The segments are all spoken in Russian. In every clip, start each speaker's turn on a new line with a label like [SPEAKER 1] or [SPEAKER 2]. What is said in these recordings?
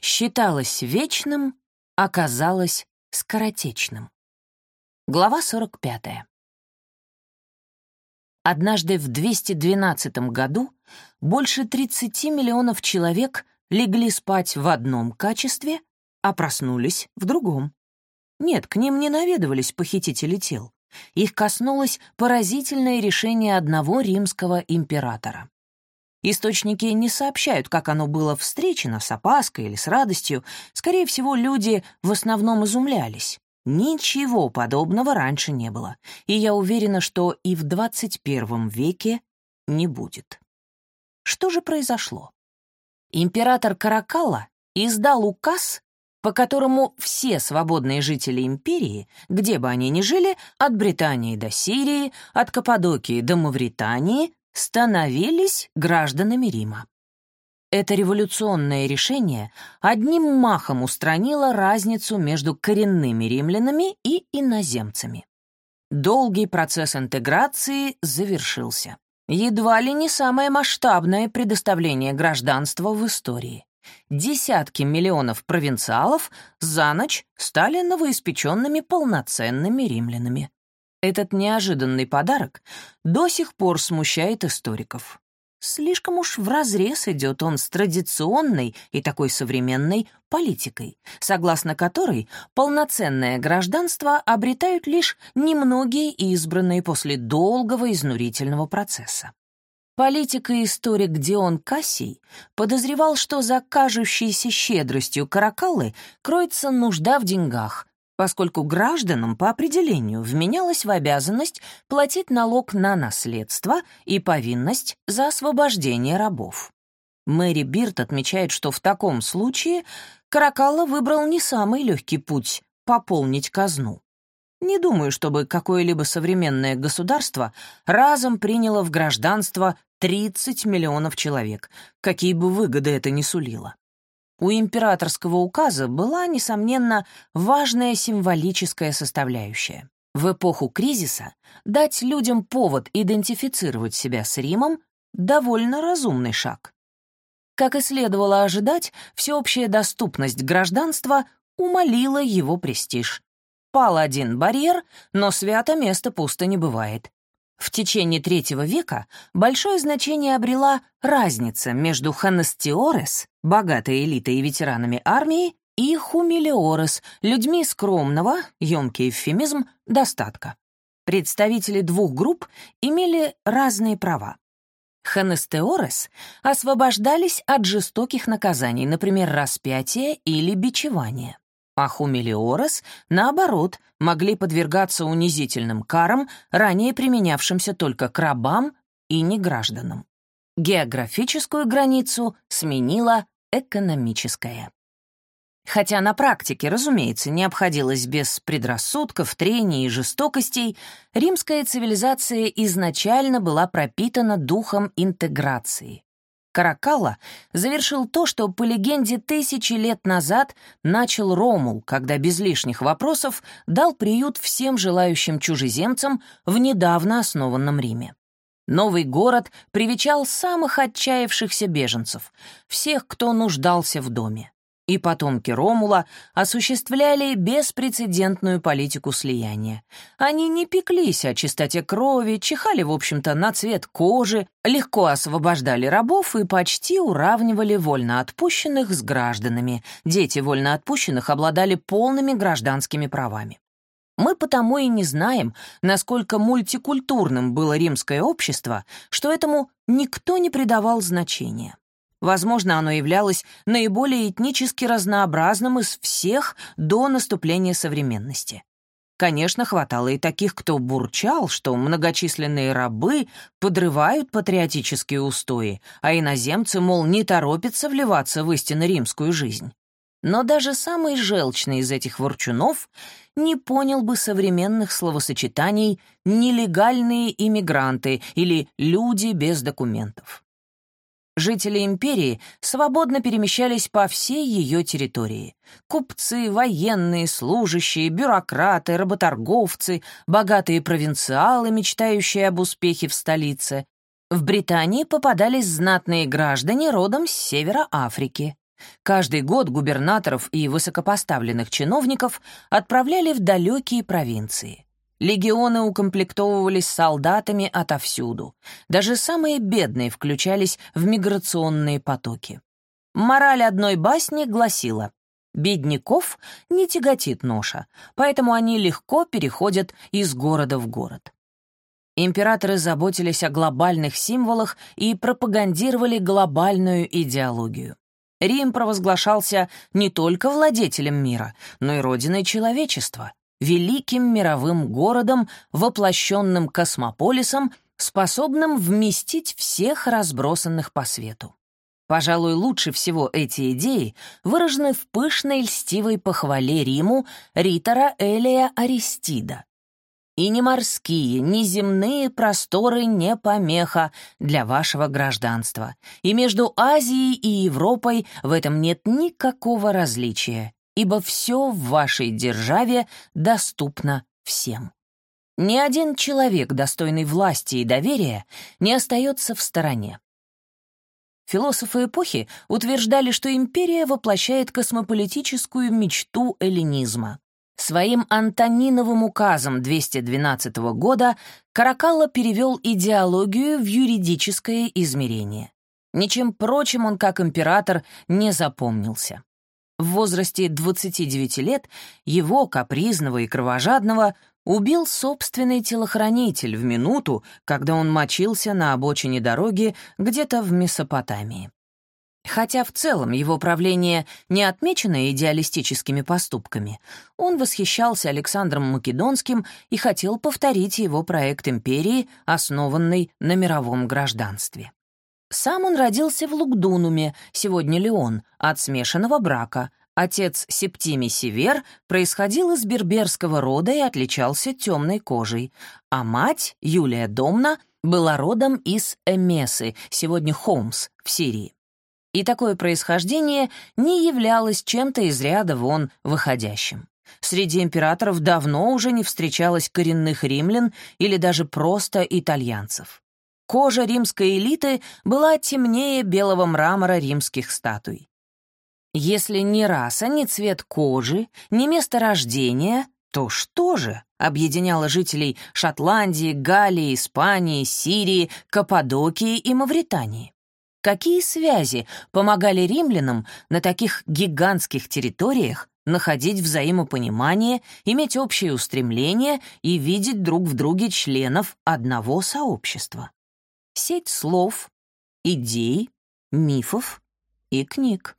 [SPEAKER 1] считалось вечным, оказалось скоротечным. Глава 45. Однажды в 212 году больше 30 миллионов человек легли спать в одном качестве, а проснулись в другом. Нет, к ним не наведывались похитители тел. Их коснулось поразительное решение одного римского императора. Источники не сообщают, как оно было встречено, с опаской или с радостью. Скорее всего, люди в основном изумлялись. Ничего подобного раньше не было, и я уверена, что и в 21 веке не будет. Что же произошло? Император Каракалла издал указ, по которому все свободные жители империи, где бы они ни жили, от Британии до Сирии, от Каппадокии до Мавритании, становились гражданами Рима. Это революционное решение одним махом устранило разницу между коренными римлянами и иноземцами. Долгий процесс интеграции завершился. Едва ли не самое масштабное предоставление гражданства в истории. Десятки миллионов провинциалов за ночь стали новоиспеченными полноценными римлянами. Этот неожиданный подарок до сих пор смущает историков. Слишком уж вразрез идет он с традиционной и такой современной политикой, согласно которой полноценное гражданство обретают лишь немногие избранные после долгого изнурительного процесса. Политик и историк Дион Кассий подозревал, что за кажущейся щедростью Каракаллы кроется нужда в деньгах, поскольку гражданам по определению вменялось в обязанность платить налог на наследство и повинность за освобождение рабов. Мэри Бирт отмечает, что в таком случае Каракалла выбрал не самый легкий путь — пополнить казну. Не думаю, чтобы какое-либо современное государство разом приняло в гражданство 30 миллионов человек, какие бы выгоды это ни сулило. У императорского указа была, несомненно, важная символическая составляющая. В эпоху кризиса дать людям повод идентифицировать себя с Римом — довольно разумный шаг. Как и следовало ожидать, всеобщая доступность гражданства умолила его престиж. Пал один барьер, но свято место пусто не бывает. В течение третьего века большое значение обрела разница между ханастиорес, богатой элитой и ветеранами армии, и хумилиорес, людьми скромного, емкий эвфемизм, достатка. Представители двух групп имели разные права. Ханестеорес освобождались от жестоких наказаний, например, распятия или бичевания а хумилиорес, наоборот, могли подвергаться унизительным карам, ранее применявшимся только к рабам и негражданам. Географическую границу сменила экономическая. Хотя на практике, разумеется, не обходилось без предрассудков, трений и жестокостей, римская цивилизация изначально была пропитана духом интеграции. Каракалла завершил то, что, по легенде, тысячи лет назад начал Ромул, когда без лишних вопросов дал приют всем желающим чужеземцам в недавно основанном Риме. Новый город привечал самых отчаявшихся беженцев, всех, кто нуждался в доме и потомки Ромула осуществляли беспрецедентную политику слияния. Они не пеклись о чистоте крови, чихали, в общем-то, на цвет кожи, легко освобождали рабов и почти уравнивали вольноотпущенных с гражданами. Дети вольноотпущенных обладали полными гражданскими правами. Мы потому и не знаем, насколько мультикультурным было римское общество, что этому никто не придавал значения. Возможно, оно являлось наиболее этнически разнообразным из всех до наступления современности. Конечно, хватало и таких, кто бурчал, что многочисленные рабы подрывают патриотические устои, а иноземцы, мол, не торопятся вливаться в истинно римскую жизнь. Но даже самый желчный из этих ворчунов не понял бы современных словосочетаний «нелегальные иммигранты» или «люди без документов». Жители империи свободно перемещались по всей ее территории. Купцы, военные, служащие, бюрократы, работорговцы, богатые провинциалы, мечтающие об успехе в столице. В Британии попадались знатные граждане родом с севера Африки. Каждый год губернаторов и высокопоставленных чиновников отправляли в далекие провинции. Легионы укомплектовывались солдатами отовсюду. Даже самые бедные включались в миграционные потоки. Мораль одной басни гласила «Бедняков не тяготит ноша, поэтому они легко переходят из города в город». Императоры заботились о глобальных символах и пропагандировали глобальную идеологию. Рим провозглашался не только владетелем мира, но и родиной человечества, великим мировым городом, воплощенным космополисом, способным вместить всех разбросанных по свету. Пожалуй, лучше всего эти идеи выражены в пышной льстивой похвале Риму ритора Элия Аристида. И ни морские, ни земные просторы не помеха для вашего гражданства. И между Азией и Европой в этом нет никакого различия, ибо все в вашей державе доступно всем. Ни один человек, достойный власти и доверия, не остается в стороне. Философы эпохи утверждали, что империя воплощает космополитическую мечту эллинизма. Своим Антониновым указом 212 года Каракалла перевел идеологию в юридическое измерение. Ничем прочим он, как император, не запомнился. В возрасте 29 лет его, капризного и кровожадного, убил собственный телохранитель в минуту, когда он мочился на обочине дороги где-то в Месопотамии. Хотя в целом его правление не отмечено идеалистическими поступками, он восхищался Александром Македонским и хотел повторить его проект империи, основанный на мировом гражданстве. Сам он родился в Лугдунуме, сегодня Леон, от смешанного брака. Отец Септимий Север происходил из берберского рода и отличался темной кожей, а мать, Юлия Домна, была родом из Эмесы, сегодня Холмс, в Сирии и такое происхождение не являлось чем-то из ряда вон выходящим. Среди императоров давно уже не встречалось коренных римлян или даже просто итальянцев. Кожа римской элиты была темнее белого мрамора римских статуй. Если ни раса, ни цвет кожи, ни место рождения, то что же объединяло жителей Шотландии, Галлии, Испании, Сирии, Каппадокии и Мавритании? Какие связи помогали римлянам на таких гигантских территориях находить взаимопонимание, иметь общее устремление и видеть друг в друге членов одного сообщества? Сеть слов, идей, мифов и книг.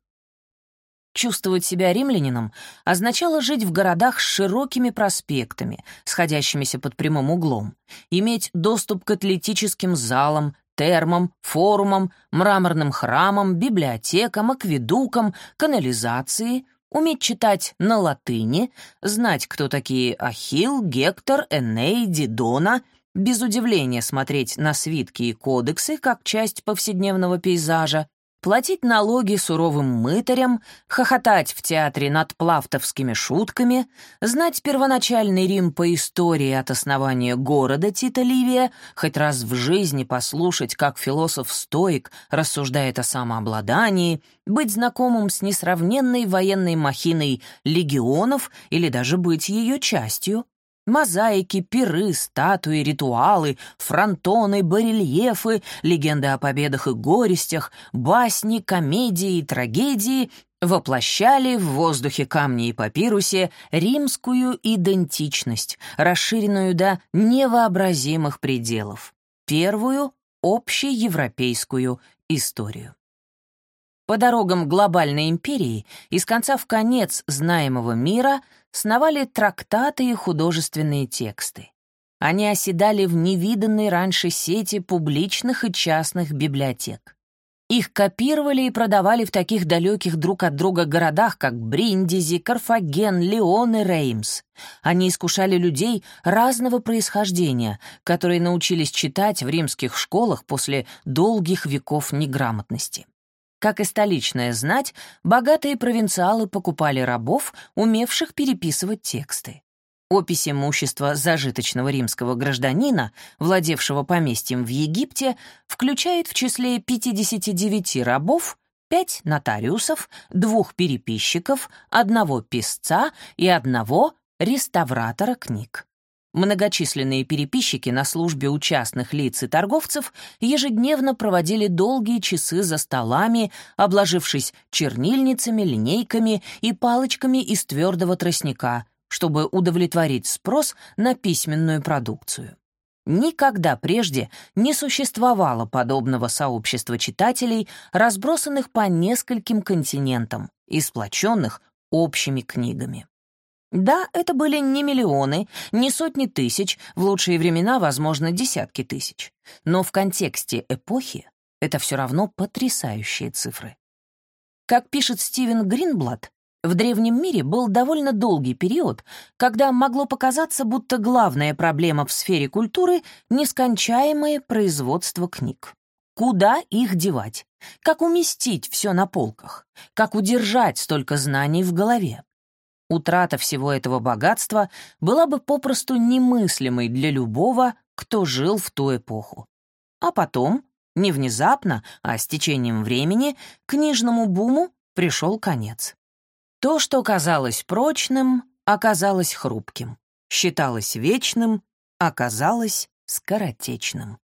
[SPEAKER 1] Чувствовать себя римлянином означало жить в городах с широкими проспектами, сходящимися под прямым углом, иметь доступ к атлетическим залам, термам, форумам, мраморным храмам, библиотекам, акведукам, канализации, уметь читать на латыни, знать, кто такие Ахилл, Гектор, Эней, Дидона, без удивления смотреть на свитки и кодексы как часть повседневного пейзажа, платить налоги суровым мытарям, хохотать в театре над плавтовскими шутками, знать первоначальный Рим по истории от основания города Тита Ливия, хоть раз в жизни послушать, как философ-стоик рассуждает о самообладании, быть знакомым с несравненной военной махиной легионов или даже быть ее частью, Мозаики, пиры, статуи, ритуалы, фронтоны, барельефы, легенды о победах и горестях, басни, комедии и трагедии воплощали в воздухе камни и папирусе римскую идентичность, расширенную до невообразимых пределов, первую общеевропейскую историю. По дорогам глобальной империи из конца в конец знаемого мира сновали трактаты и художественные тексты. Они оседали в невиданной раньше сети публичных и частных библиотек. Их копировали и продавали в таких далеких друг от друга городах, как Бриндизи, Карфаген, Леон и Реймс. Они искушали людей разного происхождения, которые научились читать в римских школах после долгих веков неграмотности. Как и столичная знать, богатые провинциалы покупали рабов, умевших переписывать тексты. Опись имущества зажиточного римского гражданина, владевшего поместьем в Египте, включает в числе 59 рабов пять нотариусов, двух переписчиков, одного писца и одного реставратора книг. Многочисленные переписчики на службе у частных лиц и торговцев ежедневно проводили долгие часы за столами, обложившись чернильницами, линейками и палочками из твердого тростника, чтобы удовлетворить спрос на письменную продукцию. Никогда прежде не существовало подобного сообщества читателей, разбросанных по нескольким континентам и сплоченных общими книгами. Да, это были не миллионы, не сотни тысяч, в лучшие времена, возможно, десятки тысяч. Но в контексте эпохи это все равно потрясающие цифры. Как пишет Стивен Гринблад, в древнем мире был довольно долгий период, когда могло показаться, будто главная проблема в сфере культуры — нескончаемое производство книг. Куда их девать? Как уместить все на полках? Как удержать столько знаний в голове? Утрата всего этого богатства была бы попросту немыслимой для любого, кто жил в ту эпоху. А потом, не внезапно, а с течением времени, книжному буму пришел конец. То, что казалось прочным, оказалось хрупким, считалось вечным, оказалось скоротечным.